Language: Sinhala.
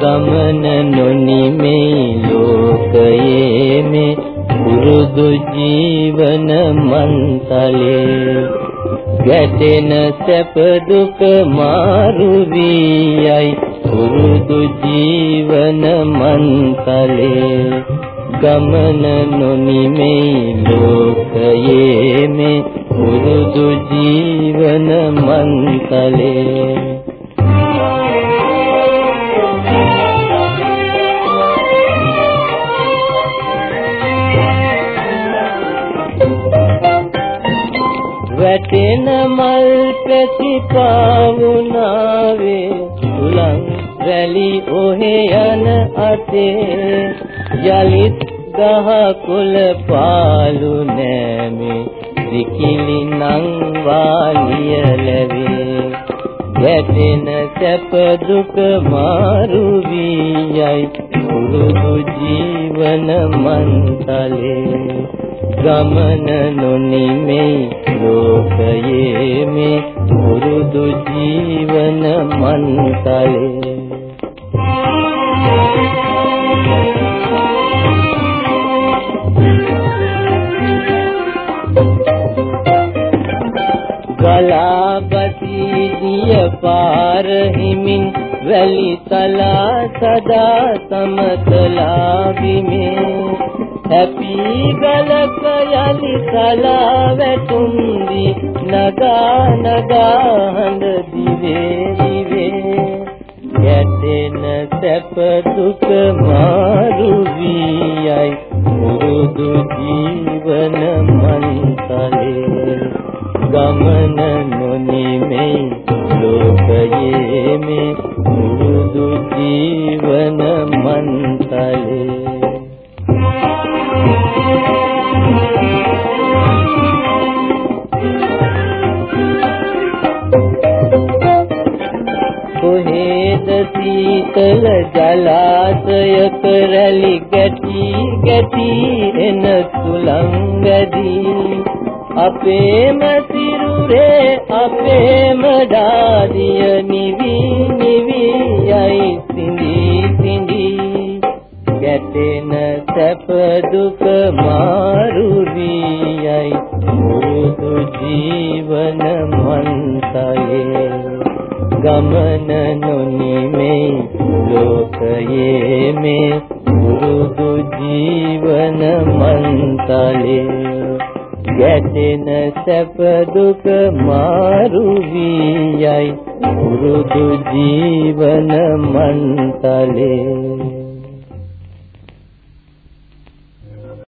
ගමන නොනිමේ ලෝකයේ මේ පුරුදු ජීවන මන්තලේ. ගැටෙන සැප දුක මාරු වී පුරුදු ජීවන මන්තලේ. ගමන නොනිමේ ලෝකයේ මේ පුරුදු ජීවන මන්තලේ. වැටෙන මල් පැසි පාවුනාවේ උලන් වැලි ඔහේ යන අතේ යලිත් ගහ කුල පාලු නෑමේ විකිලි නං වාලිය ලැබේ. වැටෙන සැප දුක මාරු වී යයි පුරුදු ජීවන මන්තලේ. ගමන නොනිමේ ලෝකයේ මේ පුරුදු ජීවන මන්තලේ. ගලාපති දිය පාර හිමින් වැලි තලා සදා සමතලා විමේ හැපි ගලක යලි කලා වැටුම්දි නගා නගා හඳ දිවේ දිවේ. ගැටෙන සැප දුක මාරු වී මුරුදු ජීවන මන්තලේ. ගමන නොනිමේ ලෝකයේ මේ මුරුදු ජීවන මන්තලේ සීතල ජලාශයක රැලි ගැටි ගැටි එන සුළංගදී. අපේම සිරුරේ අපේම ඩාදිය නිවි නිවි යයි සිඳි සිඳි. ගැටෙන සැප දුක මාරු වී යයි. මුරුදු ජීවන මන්තයේ. ගමන නොනිමේ ලෝකයේ මේ පුරුදු ජීවන මන්තලේ. ගැටෙන සැප දුක මාරු වී යයි පුරුදු ජීවන මන්තලේ.